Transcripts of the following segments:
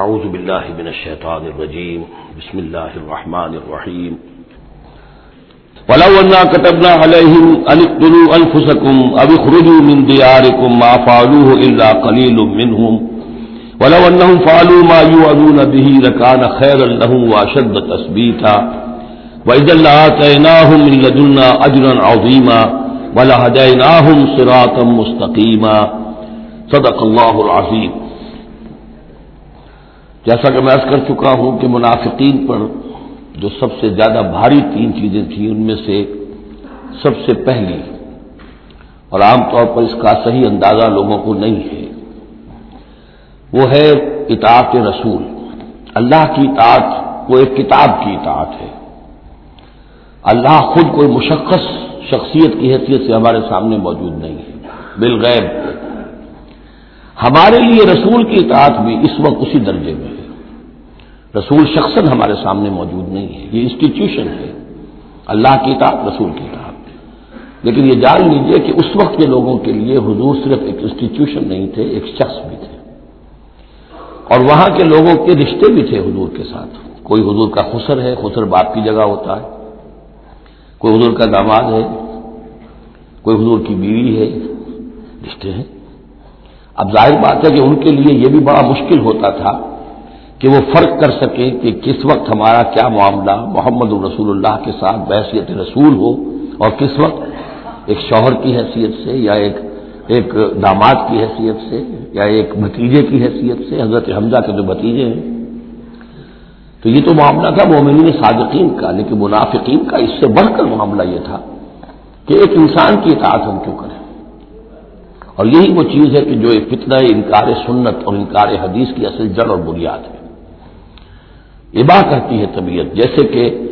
أعوذ بالله من الشيطان الرجيم بسم الله الرحمن الرحيم ولو أننا كتبنا عليهم أن اقتلوا أنفسكم أو اخرجوا من دياركم ما فعلوه إلا قليل منهم۔ ولو أنهم فعلوا ما يوعدون به لكان خيرا لهم وأشد تثبيتا۔ وإذا لآتيناهم من لدنا أجرا عظيما۔ ولهديناهم صراطا مستقيما۔ صدق الله العظيم۔ جیسا کہ میں عرض کر چکا ہوں کہ منافقین پر جو سب سے زیادہ بھاری تین چیزیں تھیں، ان میں سے سب سے پہلی، اور عام طور پر اس کا صحیح اندازہ لوگوں کو نہیں ہے، وہ ہے اطاعت رسول۔ اللہ کی اطاعت وہ ایک کتاب کی اطاعت ہے۔ اللہ خود کوئی مشخص شخصیت کی حیثیت سے ہمارے سامنے موجود نہیں ہے۔ بالغیب، ہمارے لیے رسول کی اطاعت بھی اس وقت اسی درجے میں ہے۔ رسول شخصن ہمارے سامنے موجود نہیں ہے، یہ انسٹیٹیوشن ہے۔ اللہ کی اطاعت، رسول کی اطاعت۔ لیکن یہ جان لیجیے کہ اس وقت کے لوگوں کے لیے حضور صرف ایک انسٹیٹیوشن نہیں تھے، ایک شخص بھی تھے۔ اور وہاں کے لوگوں کے رشتے بھی تھے حضور کے ساتھ۔ کوئی حضور کا خسر ہے، خسر باپ کی جگہ ہوتا ہے۔ کوئی حضور کا داماد ہے۔ کوئی حضور کی بیوی ہے۔ رشتے ہیں۔ اب ظاہر بات ہے کہ ان کے لیے یہ بھی بڑا مشکل ہوتا تھا۔ کہ وہ فرق کر سکیں کہ کس وقت ہمارا کیا معاملہ محمد الرسول اللہ کے ساتھ بحثیت رسول ہو اور کس وقت ایک شوہر کی حیثیت سے یا ایک ایک داماد کی حیثیت سے یا ایک بھتیجے کی حیثیت سے، حضرت حمزہ کے جو بھتیجے ہیں۔ تو یہ تو معاملہ تھا مومنین صادقین کا، لیکن منافقین کا۔ اس سے بڑھ کر معاملہ یہ تھا کہ ایک انسان کی اطاعت ہم کیوں کریں۔ اور یہی وہ چیز ہے کہ جو ایک فتنہ، انکار سنت اور انکار حدیث کی اصل جڑ اور بنیاد ہے۔ ابا کرتی ہے طبیعت، جیسے کہ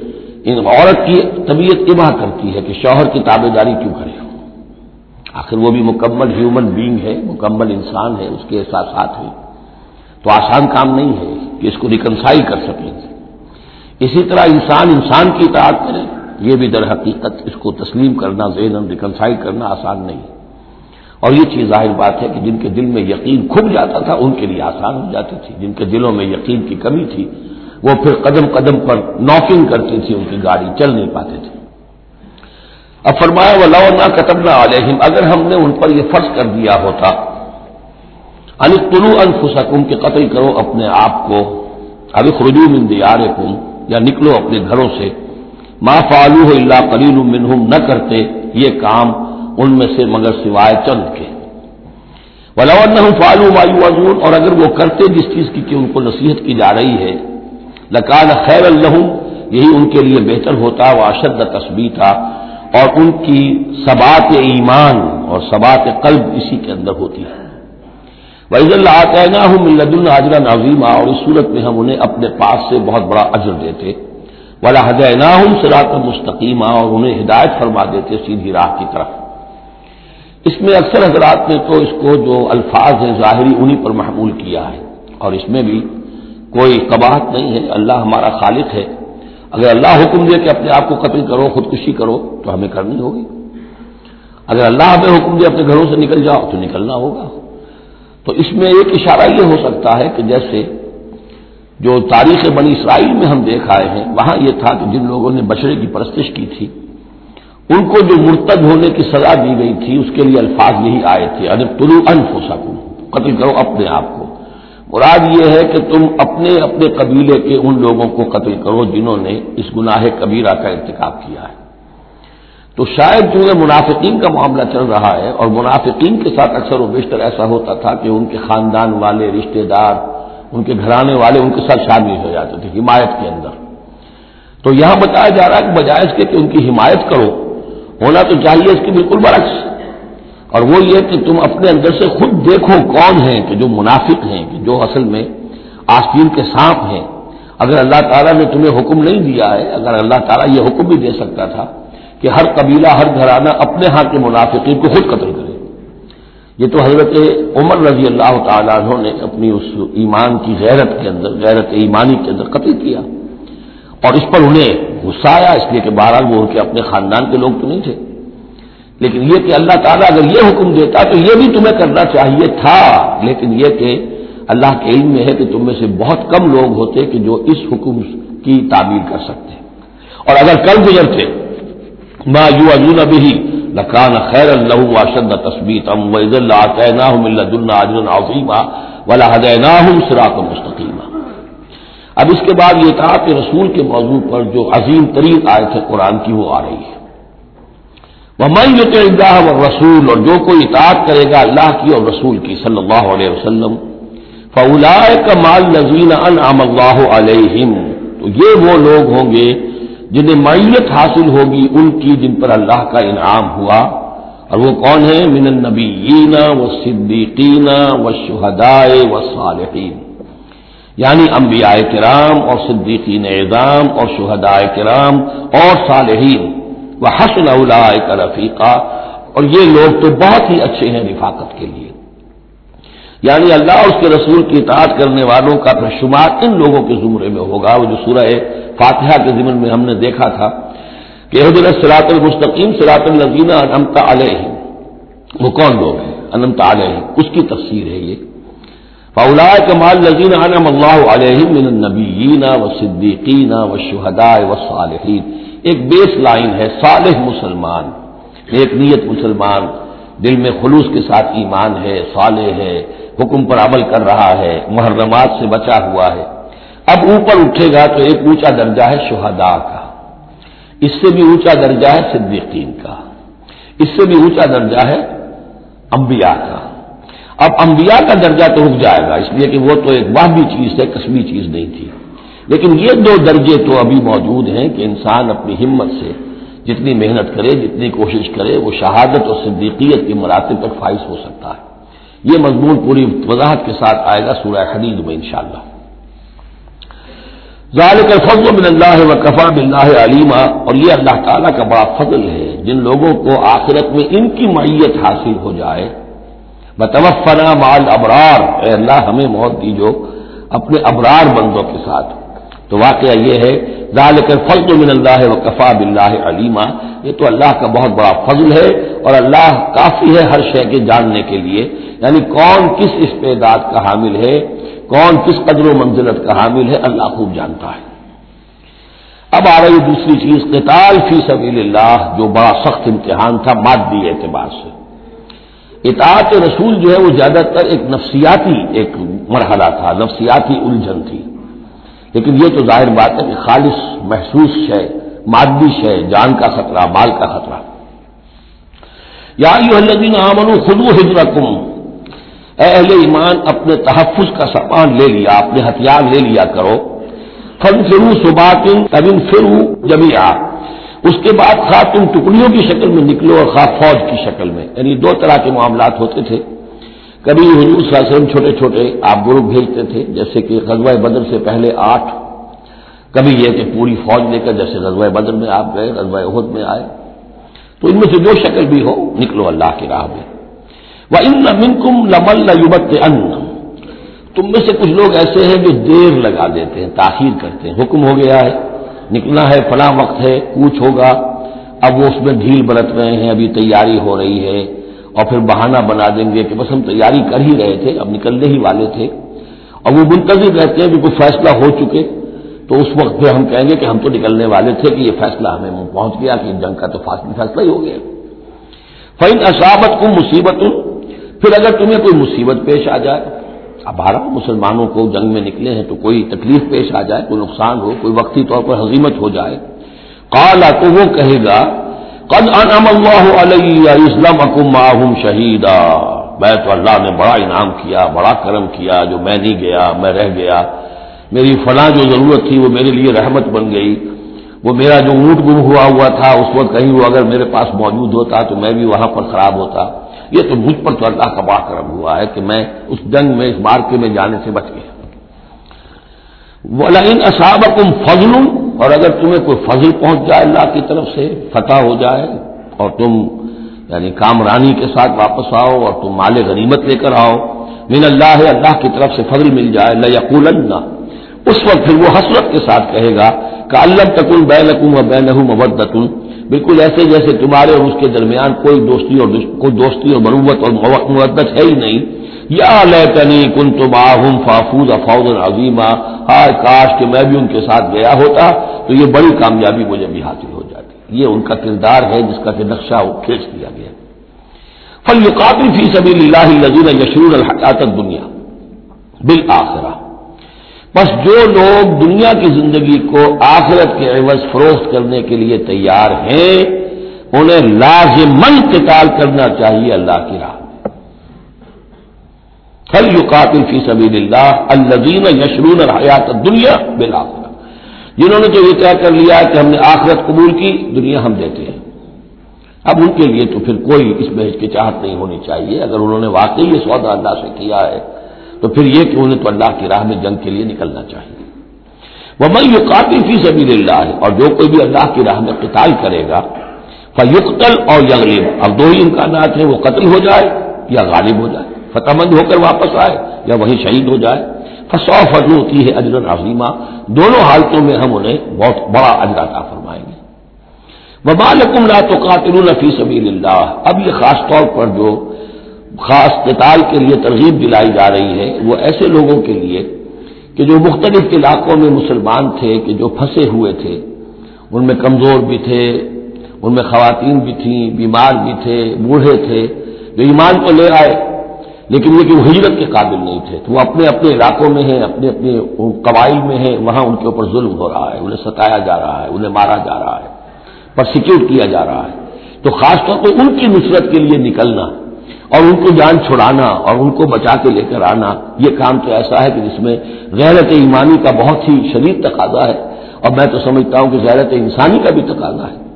ان عورت کی طبیعت ابا کرتی ہے کہ شوہر کی تابے داری کیوں کرے آخر وہ بھی مکمل ہیومن بینگ ہے، مکمل انسان ہے، اس کے احساسات ہیں۔ تو آسان کام نہیں ہے کہ اس کو ریکنسائی کر سکیں اسی طرح انسان انسان کی اطاعت کرے، یہ بھی در حقیقت اس کو تسلیم کرنا ذہن ریکنسائی کرنا آسان نہیں۔ اور یہ چیز ظاہر بات ہے کہ جن کے دل میں یقین کھب جاتا تھا، ان کے لیے آسان ہو جاتی تھی۔ جن کے دلوں میں یقین کی کمی تھی وہ پھر قدم قدم پر ناکنگ کرتی تھی ان کی گاڑی، چل نہیں پاتے تھے۔ اب فرمایا وہ لو نہ قتم علیہم اگر ہم نے ان پر یہ فرض کر دیا ہوتا۔ ان طلوع انفسکم کے قتل کرو اپنے آپ کو۔ ابھی خرجو من دیار یا نکلو اپنے گھروں سے۔ ما فالو اللہ قلیل منہم نہ کرتے یہ کام ان میں سے مگر سوائے چند کے۔ ولاون فالو مایو اور اگر وہ کرتے جس چیز کی کہ ان کو نصیحت کی جا رہی ہے۔ لکان خیر اللہ یہی ان کے لیے بہتر ہوتا، وہ اشد تصبی تھا اور ان کی سبات ایمان اور سبات قلب اسی کے اندر ہوتی ہے۔ وحید اللہ عطینہ ہوں ملد الحاجرہ نظیمہ اور اس صورت میں ہم انہیں اپنے پاس سے بہت بڑا اجر دیتے۔ ولا حدینہ ہوں سراط مستقیمہ اور انہیں ہدایت فرما دیتے سیدھی راہ کی طرف۔ اس میں اکثر حضرات نے تو اس کو جو الفاظ ہیں ظاہری، انہی پر محمول کیا ہے۔ اور اس میں بھی کوئی قباہت نہیں ہے، اللہ ہمارا خالق ہے۔ اگر اللہ حکم دے کہ اپنے آپ کو قتل کرو، خودکشی کرو، تو ہمیں کرنی ہوگی۔ اگر اللہ ہمیں حکم دے اپنے گھروں سے نکل جاؤ، تو نکلنا ہوگا۔ تو اس میں ایک اشارہ یہ ہو سکتا ہے کہ جیسے جو تاریخ بنی اسرائیل میں ہم دیکھ آئے ہیں، وہاں یہ تھا کہ جن لوگوں نے بچڑے کی پرستش کی تھی، ان کو جو مرتد ہونے کی سزا دی گئی تھی، اس کے لیے الفاظ یہی آئے تھے اگر طلوع انف ہو سکوں قتل کرو اپنے آپ کو۔ مراد یہ ہے کہ تم اپنے اپنے قبیلے کے ان لوگوں کو قتل کرو جنہوں نے اس گناہ کبیرہ کا ارتکاب کیا ہے۔ تو شاید چونکہ منافقین کا معاملہ چل رہا ہے اور منافقین کے ساتھ اکثر و بیشتر ایسا ہوتا تھا کہ ان کے خاندان والے، رشتہ دار، ان کے گھرانے والے ان کے ساتھ شامل ہو جاتے تھے حمایت کے اندر۔ تو یہاں بتایا جا رہا ہے کہ بجائے اس کے کہ ان کی حمایت کرو، ہونا تو چاہیے اس کی بالکل برعکس۔ اور وہ یہ کہ تم اپنے اندر سے خود دیکھو کون ہیں کہ جو منافق ہیں، کہ جو اصل میں آستین کے سانپ ہیں۔ اگر اللہ تعالیٰ نے تمہیں حکم نہیں دیا ہے، اگر اللہ تعالیٰ یہ حکم بھی دے سکتا تھا کہ ہر قبیلہ، ہر گھرانہ اپنے ہاں کے منافقین کو خود قتل کرے۔ یہ تو حضرت عمر رضی اللہ تعالیٰ عنہ نے اپنی اس ایمان کی غیرت کے اندر، غیرت ایمانی کے اندر قتل کیا۔ اور اس پر انہیں غصہ آیا، اس لیے کہ بہرحال وہ ان کے اپنے خاندان کے لوگ تو نہیں تھے۔ لیکن یہ کہ اللہ تعالیٰ اگر یہ حکم دیتا تو یہ بھی تمہیں کرنا چاہیے تھا۔ لیکن یہ کہ اللہ کے علم میں ہے کہ تم میں سے بہت کم لوگ ہوتے کہ جو اس حکم کی تعبیر کر سکتے۔ اور اگر کل گزرتے، ما یو اجون ابھی لکان خیر اللہ واشد تصبیت ام وز اللہ عظیمہ ولا سراط مستقیمہ اب اس کے بعد یہ کہا کہ رسول کے موضوع پر جو عظیم ترین آئے تھے قرآن کی وہ آ رہی ہے۔ وہ من اللہ و رسول اور جو کوئی اطاعت کرے گا اللہ کی اور رسول کی صلی اللہ علیہ وسلم فولا کمال نذین ان اللہ علیہم تو یہ وہ لوگ ہوں گے جنہیں معیت حاصل ہوگی، ان کی جن پر اللہ کا انعام ہوا۔ اور وہ کون ہے من النبیین و صدیقین و شہدائے و صالحین یعنی انبیاء کرام اور صدیقین اعظام اور شہدائے کرام اور صالحین۔ و حسن کا رفیقہ اور یہ لوگ تو بہت ہی اچھے ہیں رفاقت کے لیے۔ یعنی اللہ اور اس کے رسول کی اطاعت کرنے والوں کا پھر شمار ان لوگوں کے زمرے میں ہوگا۔ وہ جو سورہ فاتحہ کے ضمن میں ہم نے دیکھا تھا کہ حضر سلاط المستقیم سلاط النزینہ انمتا علیہ وہ کون لوگ ہیں؟ انمتا علیہ اس کی تفسیر ہے یہ۔ فولا کمال نذین انم اللہ علیہ من النبیین و صدیقین و شہداء و صالحین ایک بیس لائن ہے، صالح مسلمان ایک نیت مسلمان، دل میں خلوص کے ساتھ ایمان ہے، صالح ہے، حکم پر عمل کر رہا ہے، محرمات سے بچا ہوا ہے۔ اب اوپر اٹھے گا تو ایک اونچا درجہ ہے شہداء کا۔ اس سے بھی اونچا درجہ ہے صدیقین کا۔ اس سے بھی اونچا درجہ ہے انبیاء کا۔ اب انبیاء کا درجہ تو رک جائے گا، اس لیے کہ وہ تو ایک واہبی چیز ہے، کسبی چیز نہیں تھی۔ لیکن یہ دو درجے تو ابھی موجود ہیں کہ انسان اپنی ہمت سے جتنی محنت کرے، جتنی کوشش کرے، وہ شہادت اور صدیقیت کے مراتب تک فائز ہو سکتا ہے۔ یہ مضمون پوری وضاحت کے ساتھ آئے گا سورہ حدید میں انشاءاللہ۔ ذالک الفضل من اللہ و کفا بلّہ علیمہ اور یہ اللہ تعالیٰ کا بڑا فضل ہے، جن لوگوں کو آخرت میں ان کی معیت حاصل ہو جائے۔ بتوفنا مال ابرار اے اللہ ہمیں موت دیجو، اپنے ابرار بندوں کے ساتھ۔ تو واقعہ یہ ہے، ذالک الفضل من اللہ و کفا بلّہ علیمہ یہ تو اللہ کا بہت بڑا فضل ہے اور اللہ کافی ہے ہر شے کے جاننے کے لیے۔ یعنی کون کس استعداد کا حامل ہے، کون کس قدر و منزلت کا حامل ہے، اللہ خوب جانتا ہے۔ اب آ رہی دوسری چیز، قتال فی سبیل اللہ، جو بڑا سخت امتحان تھا مادی اعتبار سے۔ اطاعت رسول جو ہے، وہ زیادہ تر ایک نفسیاتی ایک مرحلہ تھا، نفسیاتی الجھن تھی۔ لیکن یہ تو ظاہر بات ہے کہ خالص محسوس ہے، مادی شے جان کا خطرہ، مال کا خطرہ۔ یا الذین آمنوا خذوا حجرکم۔ اے اہل ایمان، اپنے تحفظ کا سامان لے لیا، اپنے ہتھیار لے لیا کرو۔ فن فرو سباتن کبن فرو جمی اس کے بعد خواہ تم ٹکڑیوں کی شکل میں نکلو اور خواہ فوج کی شکل میں۔ یعنی دو طرح کے معاملات ہوتے تھے۔ کبھی حضور صلی اللہ علیہ وسلم چھوٹے چھوٹے آپ گروپ بھیجتے تھے، جیسے کہ غزوہ بدر سے پہلے آٹھ۔ کبھی یہ کہ پوری فوج لے کر جیسے غزوہ بدر میں آپ گئے، غزوہ عہد میں آئے۔ تو ان میں سے جو شکل بھی ہو، نکلو اللہ کی راہ میں۔ وہ ان من کم لمل ان تم میں سے کچھ لوگ ایسے ہیں جو دیر لگا دیتے ہیں، تاخیر کرتے ہیں۔ حکم ہو گیا ہے، نکلنا ہے، فلاں وقت ہے، کوچ ہوگا۔ اب وہ اس میں ڈھیل برت رہے ہیں، ابھی تیاری ہو رہی ہے۔ اور پھر بہانہ بنا دیں گے کہ بس ہم تیاری کر ہی رہے تھے، اب نکلنے ہی والے تھے۔ اور وہ منتظر رہتے ہیں کہ کوئی فیصلہ ہو چکے۔ تو اس وقت پھر ہم کہیں گے کہ ہم تو نکلنے والے تھے کہ یہ فیصلہ ہمیں پہنچ گیا کہ جنگ کا تو فیصلہ ہی ہو گیا۔ فائن اصابت کو مصیبت پھر اگر تمہیں کوئی مصیبت پیش آ جائے، اب بارہ مسلمانوں کو جنگ میں نکلے ہیں تو کوئی تکلیف پیش آ جائے، کوئی نقصان ہو، کوئی وقتی طور پر حضیمت ہو جائے۔ کالا تو وہ کہے گا قد انعم اللہ علیہ اسلم اکم شہیدا میں تو اللہ نے بڑا انعام کیا، بڑا کرم کیا، جو میں نہیں گیا، میں رہ گیا۔ میری فلاں جو ضرورت تھی وہ میرے لیے رحمت بن گئی۔ وہ میرا جو اونٹ گم ہوا ہوا تھا، اس وقت کہیں وہ اگر میرے پاس موجود ہوتا تو میں بھی وہاں پر خراب ہوتا۔ یہ تو مجھ پر تو اللہ کا بڑا کرم ہوا ہے کہ میں اس جنگ میں، اس مارکے میں جانے سے بچ گیا۔ ان اصاب فضل اور اگر تمہیں کوئی فضل پہنچ جائے اللہ کی طرف سے، فتح ہو جائے اور تم یعنی کامرانی کے ساتھ واپس آؤ اور تم مال غنیمت لے کر آؤ، من اللہ اللہ کی طرف سے فضل مل جائے لقول اس وقت پھر وہ حسرت کے ساتھ کہے گا کہ اللہ تکن بے نقم و بے نہ بالکل ایسے جیسے تمہارے اور اس کے درمیان کوئی دوستی اور کوئی دوستی اور مروت اور مدت ہے ہی نہیں۔ یا لیتنی کن تو باہم فافوز افاؤد عظیمہ ہر کاش کہ میں بھی ان کے ساتھ گیا ہوتا، تو یہ بڑی کامیابی مجھے بھی حاصل ہو جاتی۔ یہ ان کا کردار ہے جس کا کہ نقشہ کھینچ دیا گیا۔ فل قابل فی سبھی اللہ لذیذ یشور الحقات دنیا بالآخرہ بس جو لوگ دنیا کی زندگی کو آخرت کے عوض فروخت کرنے کے لیے تیار ہیں، انہیں لازمن قتال کرنا چاہیے اللہ کی راہ۔ پھل یو قاتل فی سبیل اللہ الزین یشرون الحیات دنیا بالآخرہ جنہوں نے تو یہ طے کر لیا کہ ہم نے آخرت قبول کی، دنیا ہم دیتے ہیں۔ اب ان کے لیے تو پھر کوئی اس میں ہچکچاہٹ نہیں ہونی چاہیے۔ اگر انہوں نے واقعی یہ سودا اللہ سے کیا ہے، تو پھر یہ کہ انہیں تو اللہ کی راہ میں جنگ کے لیے نکلنا چاہیے۔ وہ میں یہ قاتل فی سبیل اللہ ہے اور جو کوئی بھی اللہ کی راہ میں قتال کرے گا فیقتل اور یغلب اب دو ہی امکانات ہیں، وہ قتل ہو جائے یا غالب ہو جائے۔ فتح مند ہو کر واپس آئے یا وہی شہید ہو جائے۔ فسو فضو ہوتی ہے اجر عظیمہ دونوں حالتوں میں ہم انہیں بہت بڑا اجراتا فرمائیں گے۔ وبالکم لا تو قاتل فی سبیل اللہ اب یہ خاص طور پر جو خاص قتال کے لیے ترغیب دلائی جا رہی ہے، وہ ایسے لوگوں کے لیے کہ جو مختلف علاقوں میں مسلمان تھے، کہ جو پھنسے ہوئے تھے۔ ان میں کمزور بھی تھے، ان میں خواتین بھی تھیں، بیمار بھی تھے، بوڑھے تھے۔ جو ایمان کو لے آئے لیکن یہ کہ وہ ہجرت کے قابل نہیں تھے، تو وہ اپنے اپنے علاقوں میں ہیں، اپنے اپنے قبائل میں ہیں، وہاں ان کے اوپر ظلم ہو رہا ہے، انہیں ستایا جا رہا ہے، انہیں مارا جا رہا ہے پرسیکیوٹ کیا جا رہا ہے۔ تو خاص طور پہ ان کی نصرت کے لیے نکلنا اور ان کو جان چھڑانا اور ان کو بچا کے لے کر آنا، یہ کام تو ایسا ہے کہ جس میں غیرت ایمانی کا بہت ہی شدید تقاضا ہے۔ اور میں تو سمجھتا ہوں کہ غیرت انسانی کا بھی تقاضا ہے۔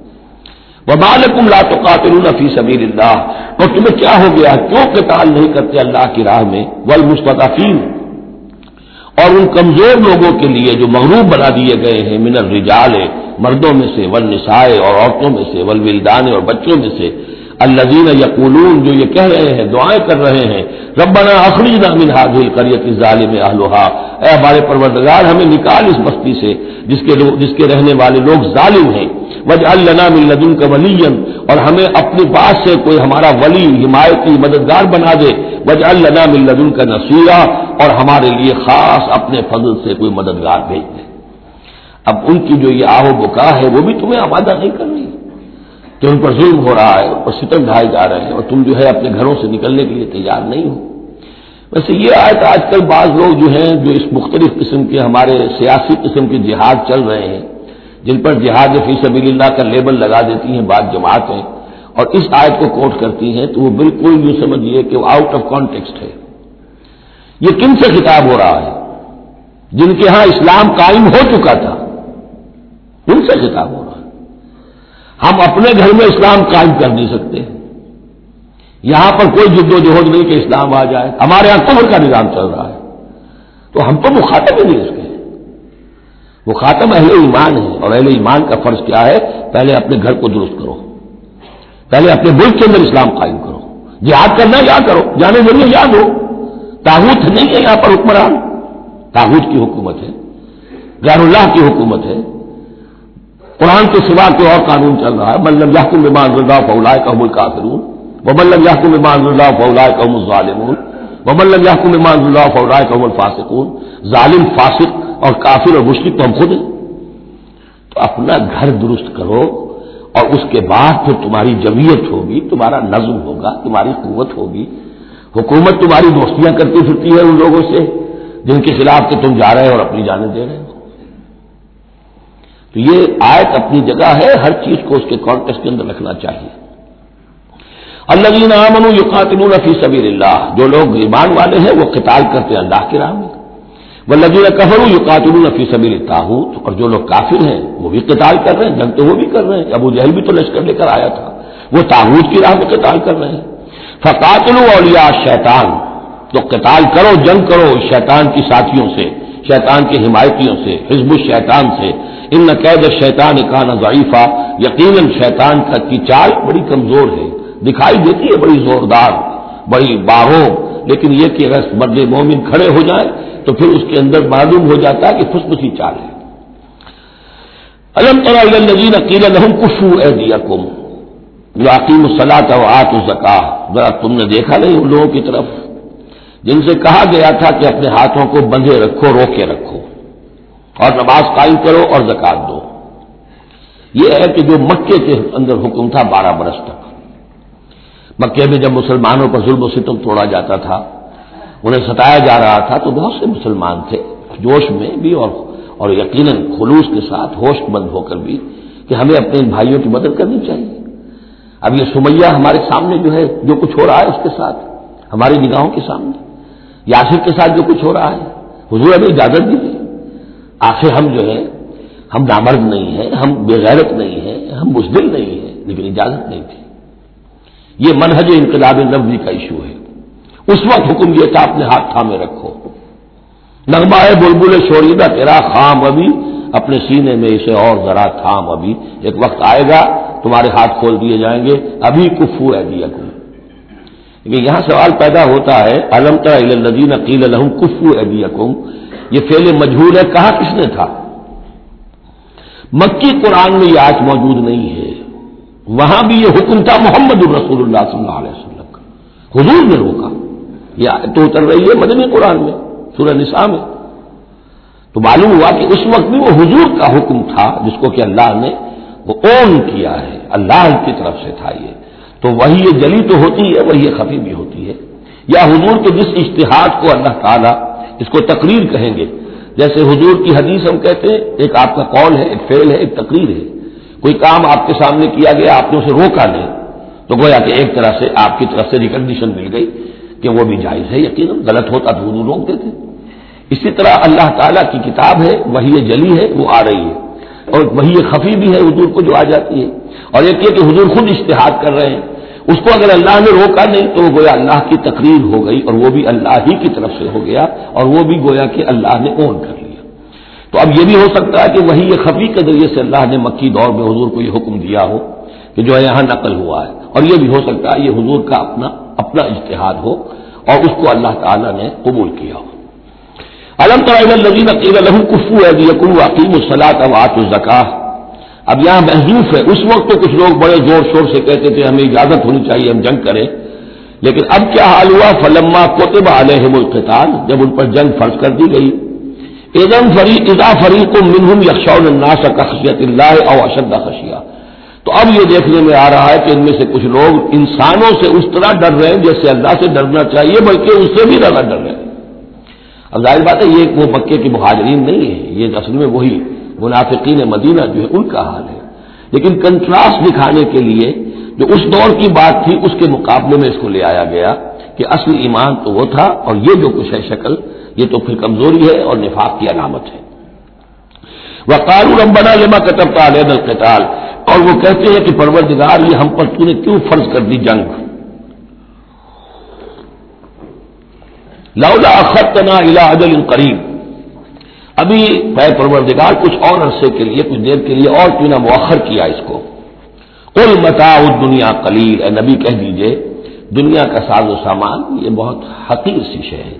وبالکم لا تقاتلون فی سبیل اللہ اور تمہیں کیا ہو گیا کیوں قتال نہیں کرتے اللہ کی راہ میں؟ ول اور ان کمزور لوگوں کے لیے جو مغروب بنا دیے گئے ہیں، من الرجال، مردوں میں سے ول نسائے اور عورتوں میں سے، والولدان اور بچوں میں سے۔ الزین یقولون جو یہ کہہ رہے ہیں، دعائیں کر رہے ہیں، ربنا اخرجنا من هذه القريه ظالم اهلها۔ اے ہمارے پروردگار، ہمیں نکال اس بستی سے، جس کے جس کے رہنے والے لوگ ظالم ہیں۔ وجعل لنا من لدنك وليا۔ اور ہمیں اپنی بات سے کوئی ہمارا ولی، حمایتی، مددگار بنا دے۔ وجعل لنا من لدنك نصيرا اور ہمارے لیے خاص اپنے فضل سے کوئی مددگار بھیج دے۔ اب ان کی جو یہ آہو بکا ہے، وہ بھی تمہیں آبادہ نہیں کر رہی کہ ان پر ظلم ہو رہا ہے اور ستم ڈھائے جا رہے ہیں اور تم جو ہے اپنے گھروں سے نکلنے کے لیے تیار نہیں ہو۔ ویسے یہ آئے تو آج کل بعض لوگ جو ہیں جو اس مختلف قسم کے ہمارے سیاسی قسم کے جہاد چل رہے ہیں، جن پر جہاد فی سبیل اللہ کا لیبل لگا دیتی ہیں بعض جماعتیں اور اس آیت کو کوٹ کرتی ہیں، تو وہ بالکل یوں سمجھیے کہ وہ آؤٹ آف کانٹیکسٹ ہے۔ یہ کن سے خطاب ہو رہا ہے؟ جن کے ہاں اسلام قائم ہو چکا تھا، ان سے خطاب ہو رہا ہے۔ ہم اپنے گھر میں اسلام قائم کر نہیں سکتے۔ یہاں پر کوئی جد و جہد نہیں کہ اسلام آ جائے۔ ہمارے یہاں قبر کا نظام چل رہا ہے۔ تو ہم تو مخاطب ہی نہیں اس کے۔ وہ اہل ایمان ہے اور اہل ایمان کا فرض کیا ہے، پہلے اپنے گھر کو درست کرو۔ پہلے اپنے ملک کے اندر اسلام قائم کرو۔ جہاد کرنا یا کرو، جانے ضرور یاد ہو۔ تاحت نہیں ہے یہاں پر حکمران۔ تاحت کی حکومت ہے غیر اللہ کی حکومت ہے۔ قرآن کے سوا کوئی اور قانون چل رہا ہے۔ ملم یاقم بمان اللہ فولائے کا ملک آخرون وہ یاقم بمان اللہ فولائے کا ظالمون وہ ملم یاقم بمان اللہ فولائے کا فاسقون ظالم، فاسق اور کافر اور مشرق تو ہم خود ہیں۔ تو اپنا گھر درست کرو اور اس کے بعد پھر تمہاری جمعیت ہوگی، تمہارا نظم ہوگا، تمہاری قوت ہوگی۔ حکومت تمہاری دوستیاں کرتی پھرتی ہے ان لوگوں سے، جن کے خلاف کہ تم جا رہے ہو اور اپنی جانے دے رہے ہو۔ تو یہ آیت اپنی جگہ ہے، ہر چیز کو اس کے کانٹیکس کے اندر رکھنا چاہیے۔ اللہ امن یقاتل فی سبیل اللہ، جو لوگ ایمان والے ہیں، وہ قتال کرتے اللہ کی راہ میں۔ وہ لگین قبر یقاتل فی سبیل تاحت اور جو لوگ کافر ہیں، وہ بھی قتال کر رہے ہیں، جنگ تو وہ بھی کر رہے ہیں۔ ابو جہل بھی تو لشکر لے کر آیا تھا۔ وہ تاحود کی راہ میں قتال کر رہے ہیں۔ فقاتل اولیا شیطان تو قتال کرو، جنگ کرو شیطان کی ساتھیوں سے۔ شیطان کی حمایتیوں سے، حزب الشیطان سے۔ ان قید شیطان کا ضعیفہ یقیناً شیطان کا کی چال بڑی کمزور ہے۔ دکھائی دیتی ہے بڑی زوردار، بڑی باہوں لیکن یہ کہ اگر مرد مومن کھڑے ہو جائیں، تو پھر اس کے اندر معلوم ہو جاتا ہے کہ خوشبسی چال ہے۔ الم النزین عقیل الحم کشو اے دیا کم جو عقیم الصلاح و آت ذرا تم نے دیکھا نہیں ان لوگوں کی طرف؟ جن سے کہا گیا تھا کہ اپنے ہاتھوں کو بندھے رکھو، روکے رکھو۔ اور نماز قائم کرو اور زکات دو۔ یہ ہے کہ جو مکے کے اندر حکم تھا بارہ برس تک۔ مکے میں جب مسلمانوں پر ظلم و ستم توڑا جاتا تھا، انہیں ستایا جا رہا تھا، تو بہت سے مسلمان تھے۔ جوش میں بھی اور اور یقیناً خلوص کے ساتھ ہوش مند ہو کر بھی کہ ہمیں اپنے ان بھائیوں کی مدد کرنی چاہیے۔ اب یہ سمیہ ہمارے سامنے جو ہے، جو کچھ ہو رہا ہے اس کے ساتھ، ہماری نگاہوں کے سامنے۔ یاسر کے ساتھ جو کچھ ہو رہا ہے۔ حضور ابھی اجازت دی۔ آخر ہم جو ہے ہم نامرد نہیں ہیں، ہم بےغیرت نہیں ہیں، ہم مزدل نہیں ہیں، لیکن اجازت نہیں تھی۔ یہ منہج انقلاب نبوی کا ایشو ہے۔ اس وقت حکم یہ تھا، اپنے ہاتھ تھامے رکھو۔ نغمہ ہے بلبل شوریدہ، تیرا خام ابھی۔ اپنے سینے میں اسے اور ذرا تھام ابھی۔ ایک وقت آئے گا، تمہارے ہاتھ کھول دیے جائیں گے۔ ابھی کفو ہے جی دیا کم لیکن یہاں سوال پیدا ہوتا ہے علم الدین عقیل الحم کفو ہے یہ فیل مجہور ہے، کہا کس نے تھا؟ مکی قرآن میں یہ آج موجود نہیں ہے۔ وہاں بھی یہ حکم تھا محمد الرسول اللہ صلی اللہ علیہ وسلم کا۔ حضور نے روکا۔ یہ تو اتر رہی ہے مدنی قرآن میں، سورہ نساء میں۔ تو معلوم ہوا کہ اس وقت بھی وہ حضور کا حکم تھا، جس کو کہ اللہ نے وہ اون کیا ہے۔ اللہ کی طرف سے تھا یہ۔ تو وہی جلی تو ہوتی ہے، وہی خفی بھی ہوتی ہے۔ یا حضور کے جس اشتہاد کو اللہ تعالیٰ اس کو تقریر کہیں گے، جیسے حضور کی حدیث ہم کہتے ہیں، ایک آپ کا قول ہے، ایک فیل ہے، ایک تقریر ہے۔ کوئی کام آپ کے سامنے کیا گیا، آپ نے اسے روکا نہیں، تو گویا کہ ایک طرح سے آپ کی طرف سے ریکگنیشن مل گئی کہ وہ بھی جائز ہے، یقیناً غلط ہوتا تو حضور روک دیتے۔ اسی طرح اللہ تعالیٰ کی کتاب ہے، وہی جلی ہے، وہ آ رہی ہے۔ اور وہی خفی بھی ہے حضور کو جو آ جاتی ہے۔ اور ایک یہ کہ حضور خود اشتہار کر رہے ہیں۔ اس کو اگر اللہ نے روکا نہیں تو گویا اللہ کی تقریر ہو گئی اور وہ بھی اللہ ہی کی طرف سے ہو گیا اور وہ بھی گویا کہ اللہ نے اون کر لیا۔ تو اب یہ بھی ہو سکتا ہے کہ وہی یہ خفی کے ذریعے سے اللہ نے مکی دور میں حضور کو یہ حکم دیا ہو کہ جو ہے یہاں نقل ہوا ہے۔ اور یہ بھی ہو سکتا ہے یہ حضور کا اپنا اپنا اشتہاد ہو اور اس کو اللہ تعالیٰ نے قبول کیا ہو۔ الم کفو الزکا اب یہاں محضوف ہے۔ اس وقت تو کچھ لوگ بڑے زور شور سے کہتے تھے، ہمیں اجازت ہونی چاہیے، ہم جنگ کریں۔ لیکن اب کیا حال ہوا؟ فلما کوتب علیہم القتال، جب ان پر جنگ فرض کر دی گئی۔ ایدم فری ادا فری کو منہم یکشاء الناس کا خشیت اللہ اور اشد خشیہ۔ تو اب یہ دیکھنے میں آ رہا ہے کہ ان میں سے کچھ لوگ انسانوں سے اس طرح ڈر رہے ہیں جیسے اللہ سے ڈرنا چاہیے، بلکہ اس سے بھی زیادہ ڈر رہے ہیں۔ اب ظاہر بات ہے، یہ وہ مکے کی مہاجرین نہیں ہے یہ اصل میں وہی منافقین مدینہ جو ہے ان کا حال ہے۔ لیکن کنٹراسٹ دکھانے کے لیے جو اس دور کی بات تھی، اس کے مقابلے میں اس کو لے آیا گیا کہ اصل ایمان تو وہ تھا اور یہ جو کچھ ہے شکل، یہ تو پھر کمزوری ہے اور نفاق کی علامت ہے۔ وہ قانون رمبنا لما کتبتا علیہ القتال، اور وہ کہتے ہیں کہ پروردگار، یہ ہم پر تو نے کیوں فرض کر دی جنگ؟ لولا خطنا الا اجل قریب۔ ابھی میں پروردگار کچھ اور عرصے کے لیے، کچھ دیر کے لیے اور کیوں نہ مؤخر کیا اس کو۔ کل متا دنیا قلیل، اے نبی کہہ دیجیے، دنیا کا ساز و سامان یہ بہت حقیر سی شے ہے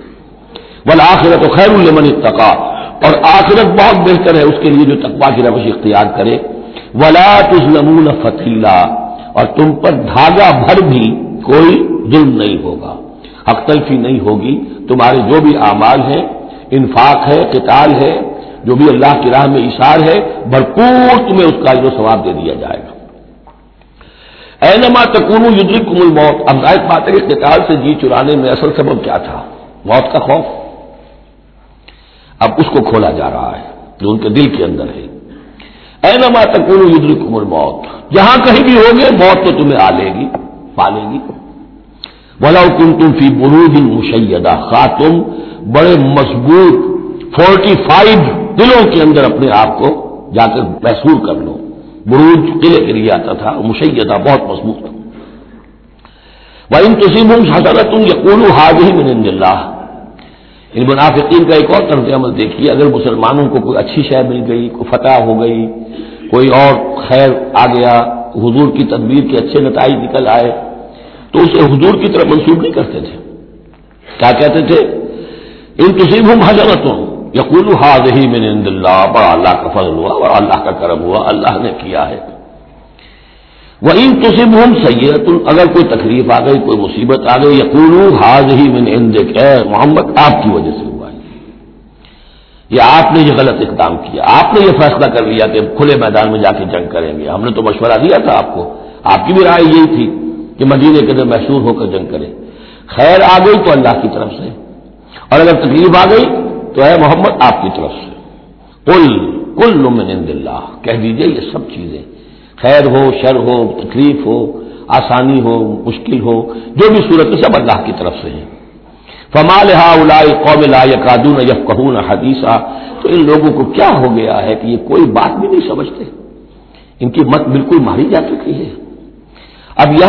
بل آخرت و خیر المن اتقا، اور آخرت بہت بہتر ہے اس کے لیے جو تقوا کی روش اختیار کرے۔ ولا تظلمون فتیلا، اور تم پر دھاگا بھر بھی کوئی ظلم نہیں ہوگا، حق تلفی نہیں ہوگی، تمہارے جو بھی اعمال ہیں انفاق ہے، قتال ہے، جو بھی اللہ کی راہ میں اشار ہے، بھرپور تمہیں اس کا جو ثواب دے دیا جائے گا۔ اینما تکون یدرک کم الموت۔ اب ظاہر بات ہے کہ قتال سے جی چرانے میں اصل سبب کیا تھا؟ موت کا خوف۔ اب اس کو کھولا جا رہا ہے، جو ان کے دل کے اندر ہے۔ اینما تکون یدرک کمر موت جہاں کہیں بھی ہوگے، موت تو تمہیں آ لے گی، پالے گی۔ بلا کن تم فی برود مشیدہ خا تم بڑے مضبوط فورٹی فائیو دلوں کے اندر اپنے آپ کو جا کر محسور کر لو۔ بروج قلعے کے لیے آتا تھا، مشیدہ بہت مضبوط وہ ان تصیم حضرت تم یقول حاض من اللہ ان منافقین کا ایک اور طرز عمل دیکھیے، اگر مسلمانوں کو کوئی اچھی شے مل گئی، کوئی فتح ہو گئی، کوئی اور خیر آ گیا، حضور کی تدبیر کے اچھے نتائج نکل آئے، تو اسے حضور کی طرف منسوخ نہیں کرتے تھے۔ کیا کہتے تھے؟ ان تصیب ہوں حضرتوں یقول حاض ہی میں اللہ بڑا اللہ کا فضل ہوا اور اللہ کا کرم ہوا. اللہ نے کیا ہے. وہ ان تصب ہم سید اگر کوئی تکلیف آ گئی، کوئی مصیبت آ گئی یقول حاض ہی من دیکھ محمد، آپ کی وجہ سے ہوا ہے. یا آپ نے یہ غلط اقدام کیا. آپ نے یہ فیصلہ کر لیا کہ کھلے میدان میں جا کے جنگ کریں گے. ہم نے تو مشورہ دیا تھا آپ کو. آپ کی بھی رائے یہی تھی کہ مدینے کے اندر محسور ہو کر جنگ کریں. خیر آ گئی تو اللہ کی طرف سے. اور اگر تکلیف آ گئی تو ہے محمد آپ کی طرف سے۔ کل کل من اللہ، کہہ دیجیے یہ سب چیزیں۔ خیر ہو، شر ہو، تکلیف ہو، آسانی ہو، مشکل ہو، جو بھی صورت سب اللہ کی طرف سے ہیں۔ فمال قوم لا یقادون یف کہون حدیثہ تو ان لوگوں کو کیا ہو گیا ہے کہ یہ کوئی بات بھی نہیں سمجھتے؟ ان کی مت بالکل ماری جا چکی ہے۔ اب یہ